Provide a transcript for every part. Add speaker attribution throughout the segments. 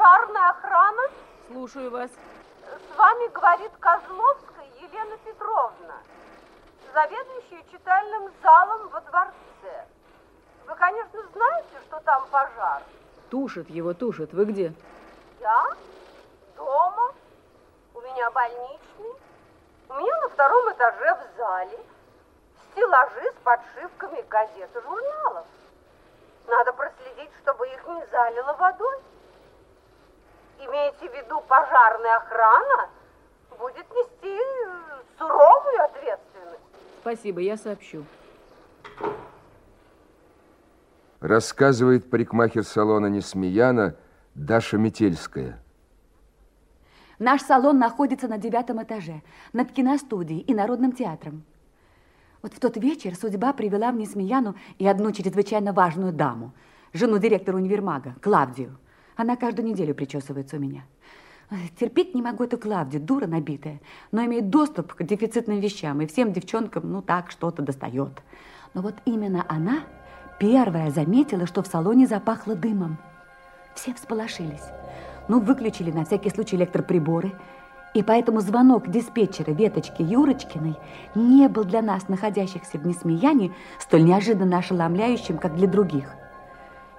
Speaker 1: Пожарная охрана?
Speaker 2: Слушаю вас.
Speaker 1: С вами говорит Козловская Елена Петровна, заведующая читальным залом во дворце. Вы, конечно, знаете, что там пожар.
Speaker 2: Тушит его, тушит. Вы где?
Speaker 1: Я? Дома. У меня больничный. У меня на втором этаже в зале стеллажи с подшивками газет и журналов. Надо проследить, чтобы их не залило водой. Имеете в виду пожарная охрана будет нести суровую ответственность.
Speaker 2: Спасибо, я сообщу.
Speaker 3: Рассказывает парикмахер салона Несмеяна Даша Метельская.
Speaker 4: Наш салон находится на девятом этаже, над киностудией и Народным театром. Вот в тот вечер судьба привела в Несмеяну и одну чрезвычайно важную даму, жену директора универмага, Клавдию. Она каждую неделю причесывается у меня. Терпеть не могу эту Клавдию, дура набитая, но имеет доступ к дефицитным вещам, и всем девчонкам, ну так, что-то достает. Но вот именно она первая заметила, что в салоне запахло дымом. Все всполошились. Ну, выключили на всякий случай электроприборы, и поэтому звонок диспетчера Веточки Юрочкиной не был для нас, находящихся в Несмеяне, столь неожиданно ошеломляющим, как для других.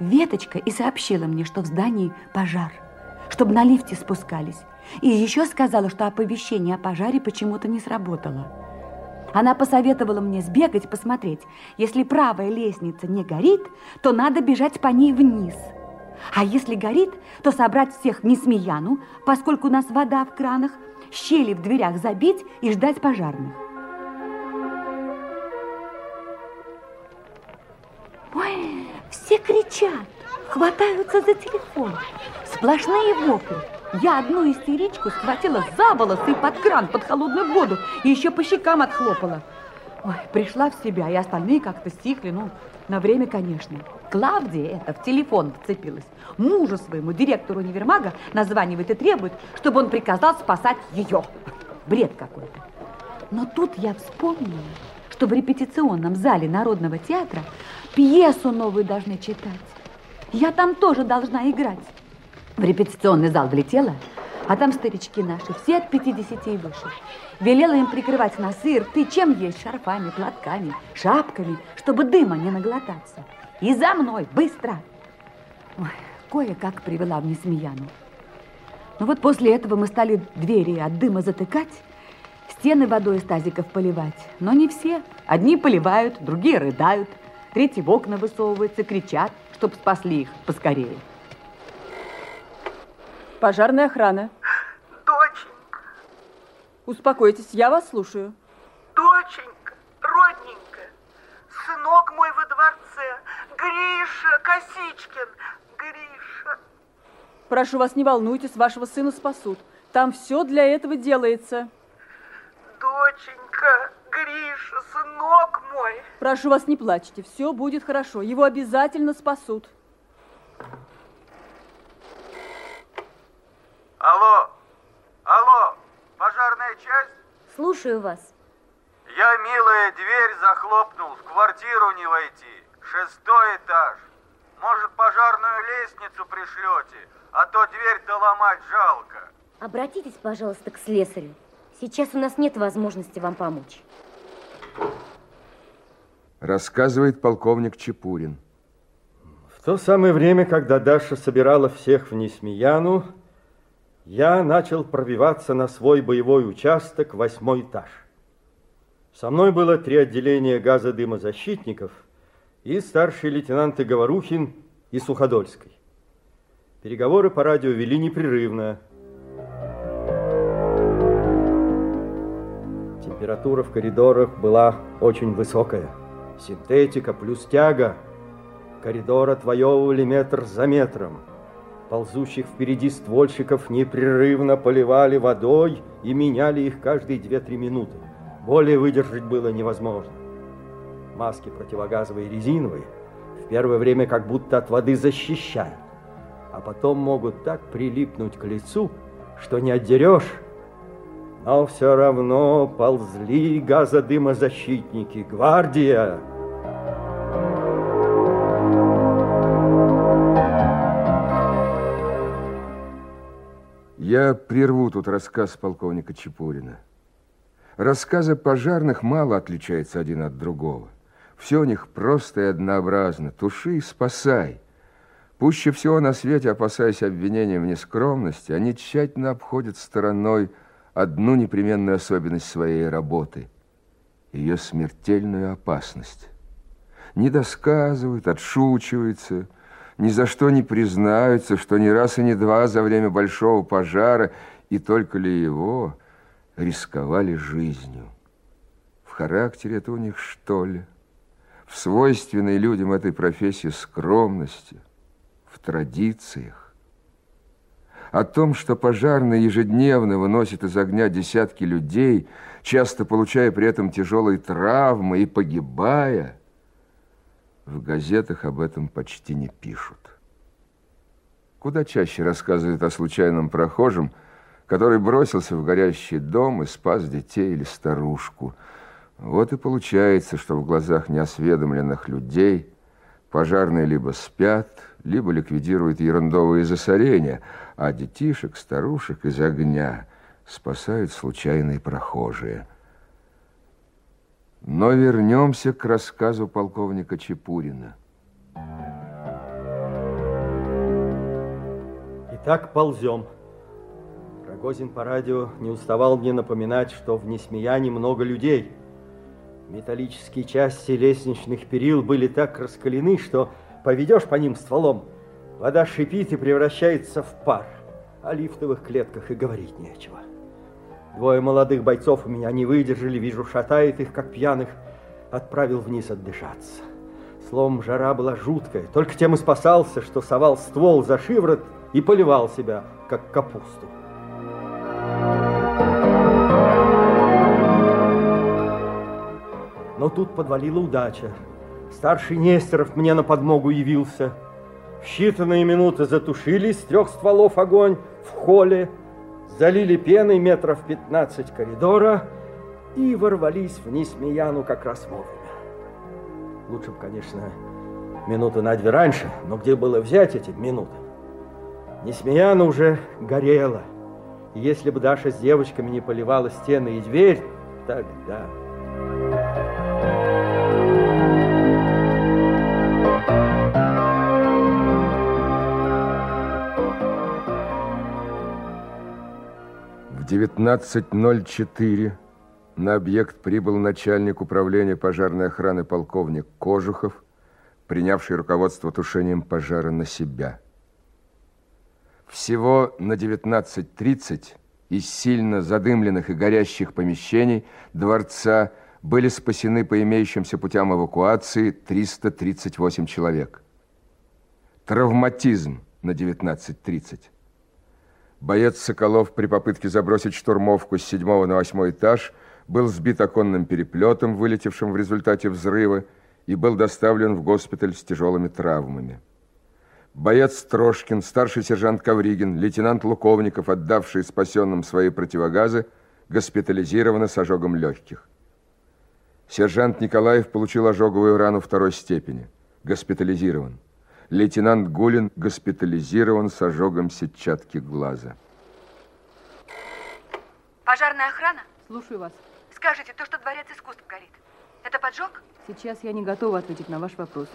Speaker 4: Веточка и сообщила мне, что в здании пожар, чтобы на лифте спускались. И еще сказала, что оповещение о пожаре почему-то не сработало. Она посоветовала мне сбегать, посмотреть. Если правая лестница не горит, то надо бежать по ней вниз – а если горит, то собрать всех в Несмеяну, поскольку у нас вода в кранах, щели в дверях забить и ждать пожарных. Кричат, хватаются за телефон. Сплошные вопли. Я одну истеричку схватила за волосы и под кран, под холодную воду, и еще по щекам отхлопала. Ой, пришла в себя, и остальные как-то стихли, ну, на время, конечно. Клавдия это в телефон вцепилась. Мужу своему, директору универмага, названивает и требует, чтобы он приказал спасать ее. Бред какой-то. Но тут я вспомнила, что в репетиционном зале Народного театра пьесу новую должны читать. Я там тоже должна играть. В репетиционный зал влетела, а там старички наши, все от 50 и выше. Велела им прикрывать носы и рты, чем есть, шарфами, платками, шапками, чтобы дыма не наглотаться. И за мной, быстро! Ой, кое-как привела в Несмеяну. Ну вот после этого мы стали двери от дыма затыкать, стены водой из тазиков поливать. Но не все. Одни поливают, другие рыдают, третьи в окна высовываются, кричат, чтоб спасли их поскорее.
Speaker 2: Пожарная охрана.
Speaker 5: Доченька.
Speaker 2: Успокойтесь, я вас слушаю.
Speaker 5: Доченька, родненька, сынок мой во дворце, Гриша Косичкин, Гриша.
Speaker 2: Прошу вас, не волнуйтесь, вашего сына спасут. Там все для этого делается.
Speaker 5: Доченька, Гриша, сынок мой.
Speaker 2: Прошу вас, не плачьте, все будет хорошо. Его обязательно спасут.
Speaker 6: Алло, алло, пожарная часть?
Speaker 7: Слушаю вас.
Speaker 6: Я, милая, дверь захлопнул, в квартиру не войти. Шестой этаж. Может, пожарную лестницу пришлете, а то дверь-то ломать жалко.
Speaker 7: Обратитесь, пожалуйста, к слесарю. Сейчас у нас нет возможности вам помочь.
Speaker 3: Рассказывает полковник Чепурин.
Speaker 8: В то самое время, когда Даша собирала всех в Несмеяну, я начал пробиваться на свой боевой участок, восьмой этаж. Со мной было три отделения газодымозащитников и старшие лейтенанты Говорухин и Суходольской. Переговоры по радио вели непрерывно. Температура в коридорах была очень высокая. Синтетика плюс тяга. Коридор отвоевывали метр за метром. Ползущих впереди ствольщиков непрерывно поливали водой и меняли их каждые 2-3 минуты. Более выдержать было невозможно. Маски противогазовые резиновые в первое время как будто от воды защищают, а потом могут так прилипнуть к лицу, что не отдерешь. Но все равно ползли газодымозащитники. Гвардия!
Speaker 3: Я прерву тут рассказ полковника Чепурина. Рассказы пожарных мало отличаются один от другого. Все у них просто и однообразно. Туши и спасай. Пуще всего на свете, опасаясь обвинения в нескромности, они тщательно обходят стороной одну непременную особенность своей работы – ее смертельную опасность. Не досказывают, отшучиваются, ни за что не признаются, что ни раз и ни два за время большого пожара и только ли его рисковали жизнью. В характере это у них что ли? В свойственной людям этой профессии скромности, в традициях. О том, что пожарные ежедневно выносят из огня десятки людей, часто получая при этом тяжелые травмы и погибая, в газетах об этом почти не пишут. Куда чаще рассказывают о случайном прохожем, который бросился в горящий дом и спас детей или старушку. Вот и получается, что в глазах неосведомленных людей пожарные либо спят, либо ликвидируют ерундовые засорения, а детишек, старушек из огня спасают случайные прохожие. Но вернемся к рассказу полковника Чепурина.
Speaker 8: Итак, ползем. Рогозин по радио не уставал мне напоминать, что в Несмеяне много людей. Металлические части лестничных перил были так раскалены, что поведешь по ним стволом, вода шипит и превращается в пар. О лифтовых клетках и говорить нечего. Двое молодых бойцов у меня не выдержали, вижу, шатает их, как пьяных, отправил вниз отдышаться. Словом, жара была жуткая, только тем и спасался, что совал ствол за шиворот и поливал себя, как капусту. Но тут подвалила удача. Старший Нестеров мне на подмогу явился. В считанные минуты затушили с трех стволов огонь в холле, залили пеной метров 15 коридора и ворвались в Несмеяну как раз вовремя. Лучше бы, конечно, минуты на две раньше, но где было взять эти минуты? Несмеяна уже горела. И если бы Даша с девочками не поливала стены и дверь, тогда...
Speaker 3: В 19.04 на объект прибыл начальник управления пожарной охраны полковник Кожухов, принявший руководство тушением пожара на себя. Всего на 19.30 из сильно задымленных и горящих помещений дворца были спасены по имеющимся путям эвакуации 338 человек. Травматизм на 19.30. Боец Соколов при попытке забросить штурмовку с седьмого на восьмой этаж был сбит оконным переплетом, вылетевшим в результате взрыва, и был доставлен в госпиталь с тяжелыми травмами. Боец Трошкин, старший сержант Ковригин, лейтенант Луковников, отдавшие спасенным свои противогазы, госпитализированы с ожогом легких. Сержант Николаев получил ожоговую рану второй степени, госпитализирован. Лейтенант Гулин госпитализирован с ожогом сетчатки глаза.
Speaker 4: Пожарная охрана?
Speaker 2: Слушаю вас.
Speaker 4: Скажите, то, что дворец искусств горит, это поджог?
Speaker 2: Сейчас я не готова ответить на ваш вопрос.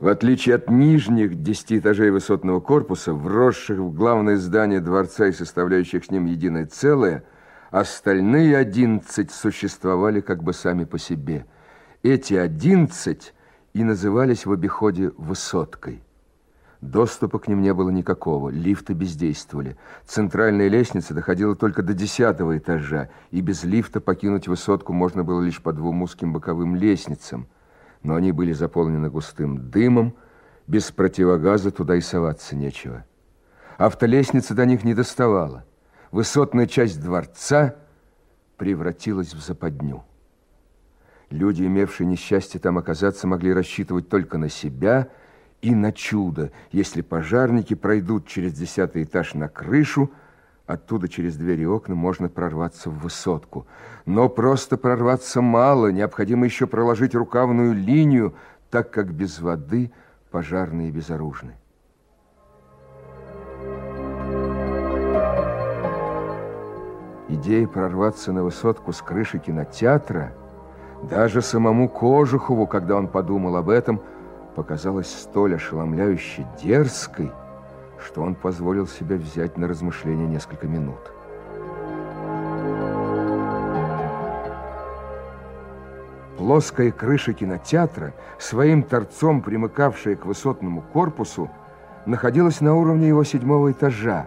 Speaker 3: В отличие от нижних десяти этажей высотного корпуса, вросших в главное здание дворца и составляющих с ним единое целое, остальные одиннадцать существовали как бы сами по себе. Эти одиннадцать и назывались в обиходе высоткой. Доступа к ним не было никакого, лифты бездействовали. Центральная лестница доходила только до десятого этажа, и без лифта покинуть высотку можно было лишь по двум узким боковым лестницам. Но они были заполнены густым дымом, без противогаза туда и соваться нечего. Автолестница до них не доставала. Высотная часть дворца превратилась в западню. Люди, имевшие несчастье там оказаться, могли рассчитывать только на себя и на чудо, если пожарники пройдут через десятый этаж на крышу, Оттуда через двери и окна можно прорваться в высотку. Но просто прорваться мало, необходимо еще проложить рукавную линию, так как без воды пожарные безоружны. Идея прорваться на высотку с крыши кинотеатра – даже самому Кожухову, когда он подумал об этом, показалась столь ошеломляюще дерзкой, что он позволил себе взять на размышление несколько минут. Плоская крыша кинотеатра, своим торцом примыкавшая к высотному корпусу, находилась на уровне его седьмого этажа.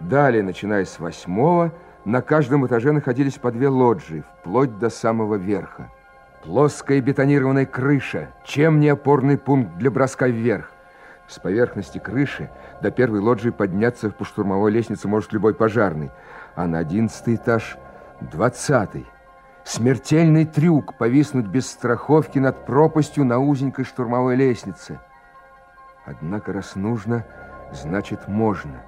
Speaker 3: Далее, начиная с восьмого, на каждом этаже находились по две лоджии, вплоть до самого верха. Плоская бетонированная крыша, чем не опорный пункт для броска вверх. С поверхности крыши до первой лоджии подняться по штурмовой лестнице может любой пожарный, а на одиннадцатый этаж – двадцатый. Смертельный трюк – повиснуть без страховки над пропастью на узенькой штурмовой лестнице. Однако, раз нужно, значит можно.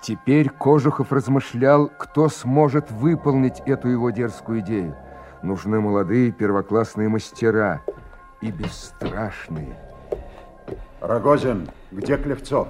Speaker 3: Теперь Кожухов размышлял, кто сможет выполнить эту его дерзкую идею. Нужны молодые первоклассные мастера и бесстрашные.
Speaker 9: Рогозин, где Клевцов?